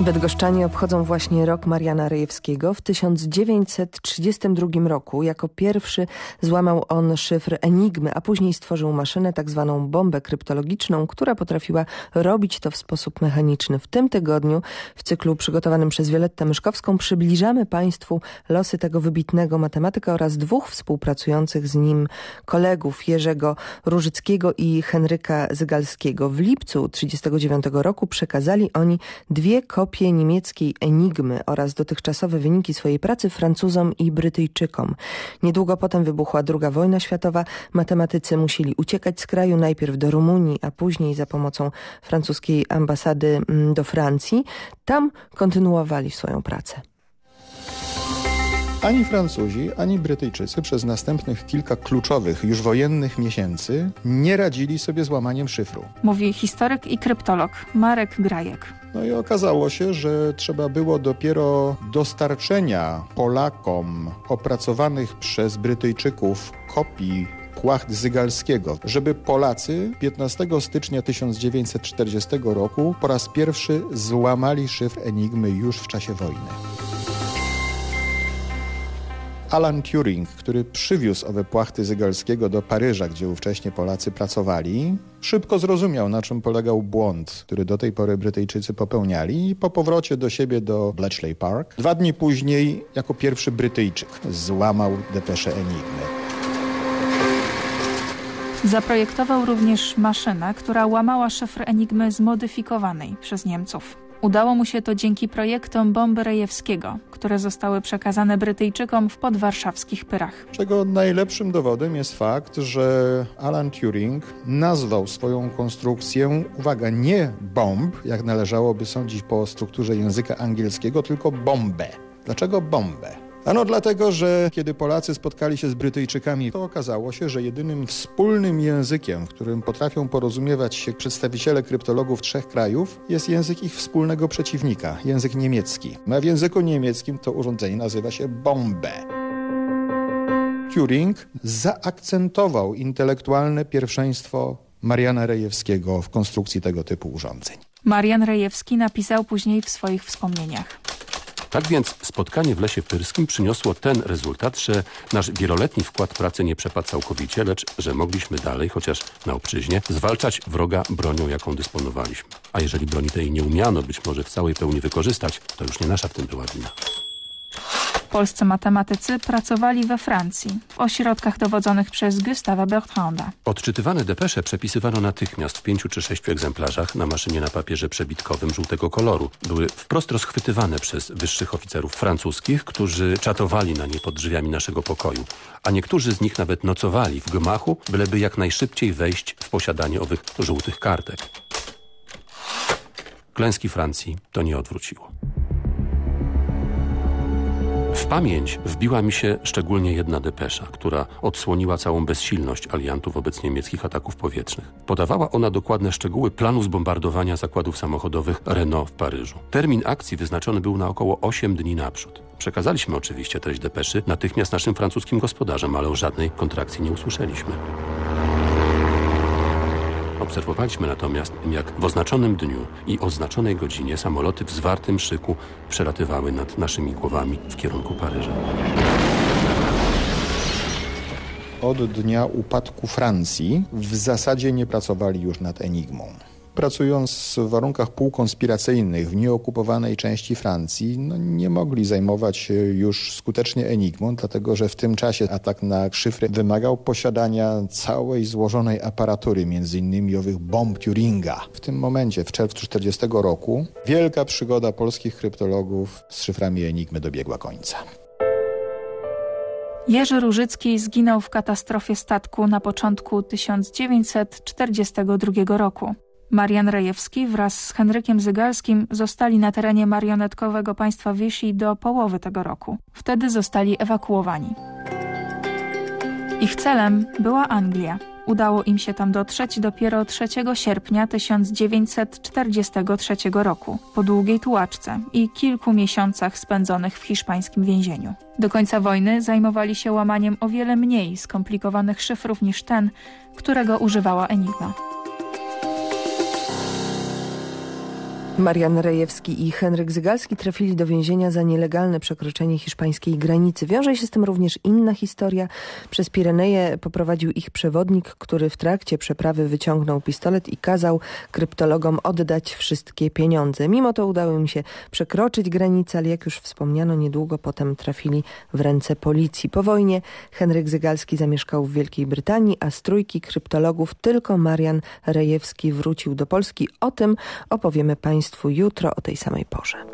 Bydgoszczanie obchodzą właśnie rok Mariana Rejewskiego. W 1932 roku jako pierwszy złamał on szyfr Enigmy, a później stworzył maszynę, tak zwaną bombę kryptologiczną, która potrafiła robić to w sposób mechaniczny. W tym tygodniu w cyklu przygotowanym przez Violettę Myszkowską przybliżamy Państwu losy tego wybitnego matematyka oraz dwóch współpracujących z nim kolegów Jerzego Różyckiego i Henryka Zygalskiego. W lipcu 1939 roku przekazali oni dwie kopie kopie niemieckiej Enigmy oraz dotychczasowe wyniki swojej pracy Francuzom i Brytyjczykom. Niedługo potem wybuchła II wojna światowa. Matematycy musieli uciekać z kraju najpierw do Rumunii, a później za pomocą francuskiej ambasady mm, do Francji. Tam kontynuowali swoją pracę. Ani Francuzi, ani Brytyjczycy przez następnych kilka kluczowych, już wojennych miesięcy nie radzili sobie z łamaniem szyfru. Mówi historyk i kryptolog Marek Grajek. No i okazało się, że trzeba było dopiero dostarczenia Polakom opracowanych przez Brytyjczyków kopii płacht Zygalskiego, żeby Polacy 15 stycznia 1940 roku po raz pierwszy złamali szyfr Enigmy już w czasie wojny. Alan Turing, który przywiózł owe płachty Zygalskiego do Paryża, gdzie ówcześnie Polacy pracowali, szybko zrozumiał, na czym polegał błąd, który do tej pory Brytyjczycy popełniali i po powrocie do siebie do Bletchley Park, dwa dni później jako pierwszy Brytyjczyk złamał depeszę Enigmy. Zaprojektował również maszynę, która łamała szyfr Enigmy zmodyfikowanej przez Niemców. Udało mu się to dzięki projektom bomby Rejewskiego, które zostały przekazane Brytyjczykom w podwarszawskich Pyrach. Czego najlepszym dowodem jest fakt, że Alan Turing nazwał swoją konstrukcję, uwaga, nie bomb, jak należałoby sądzić po strukturze języka angielskiego, tylko bombę. Dlaczego bombę? Ano dlatego, że kiedy Polacy spotkali się z Brytyjczykami, to okazało się, że jedynym wspólnym językiem, w którym potrafią porozumiewać się przedstawiciele kryptologów trzech krajów, jest język ich wspólnego przeciwnika, język niemiecki. A w języku niemieckim to urządzenie nazywa się bombę. Turing zaakcentował intelektualne pierwszeństwo Mariana Rejewskiego w konstrukcji tego typu urządzeń. Marian Rejewski napisał później w swoich wspomnieniach. Tak więc spotkanie w Lesie Pyrskim przyniosło ten rezultat, że nasz wieloletni wkład pracy nie przepadł całkowicie, lecz że mogliśmy dalej, chociaż na obczyźnie, zwalczać wroga bronią, jaką dysponowaliśmy. A jeżeli broni tej nie umiano być może w całej pełni wykorzystać, to już nie nasza w tym była wina. Polscy matematycy pracowali we Francji, w ośrodkach dowodzonych przez Gustave Bertranda. Odczytywane depesze przepisywano natychmiast w pięciu czy sześciu egzemplarzach na maszynie na papierze przebitkowym żółtego koloru. Były wprost rozchwytywane przez wyższych oficerów francuskich, którzy czatowali na nie pod drzwiami naszego pokoju, a niektórzy z nich nawet nocowali w gmachu, byleby jak najszybciej wejść w posiadanie owych żółtych kartek. Klęski Francji to nie odwróciło. Pamięć wbiła mi się szczególnie jedna depesza, która odsłoniła całą bezsilność aliantów wobec niemieckich ataków powietrznych. Podawała ona dokładne szczegóły planu zbombardowania zakładów samochodowych Renault w Paryżu. Termin akcji wyznaczony był na około 8 dni naprzód. Przekazaliśmy oczywiście treść depeszy natychmiast naszym francuskim gospodarzom, ale o żadnej kontrakcji nie usłyszeliśmy. Obserwowaliśmy natomiast, jak w oznaczonym dniu i oznaczonej godzinie samoloty w zwartym szyku przelatywały nad naszymi głowami w kierunku Paryża. Od dnia upadku Francji w zasadzie nie pracowali już nad Enigmą pracując w warunkach półkonspiracyjnych w nieokupowanej części Francji, no nie mogli zajmować się już skutecznie enigmą, dlatego że w tym czasie atak na szyfry wymagał posiadania całej złożonej aparatury, między innymi owych bomb Turinga. W tym momencie, w czerwcu 40 roku, wielka przygoda polskich kryptologów z szyframi enigmy dobiegła końca. Jerzy Różycki zginął w katastrofie statku na początku 1942 roku. Marian Rejewski wraz z Henrykiem Zygalskim zostali na terenie marionetkowego państwa Vichy do połowy tego roku. Wtedy zostali ewakuowani. Ich celem była Anglia. Udało im się tam dotrzeć dopiero 3 sierpnia 1943 roku, po długiej tułaczce i kilku miesiącach spędzonych w hiszpańskim więzieniu. Do końca wojny zajmowali się łamaniem o wiele mniej skomplikowanych szyfrów niż ten, którego używała Enigma. Marian Rejewski i Henryk Zygalski trafili do więzienia za nielegalne przekroczenie hiszpańskiej granicy. Wiąże się z tym również inna historia. Przez Pireneje poprowadził ich przewodnik, który w trakcie przeprawy wyciągnął pistolet i kazał kryptologom oddać wszystkie pieniądze. Mimo to udało im się przekroczyć granicę, ale jak już wspomniano, niedługo potem trafili w ręce policji. Po wojnie Henryk Zygalski zamieszkał w Wielkiej Brytanii, a z trójki kryptologów tylko Marian Rejewski wrócił do Polski. O tym opowiemy Państwu jutro o tej samej porze.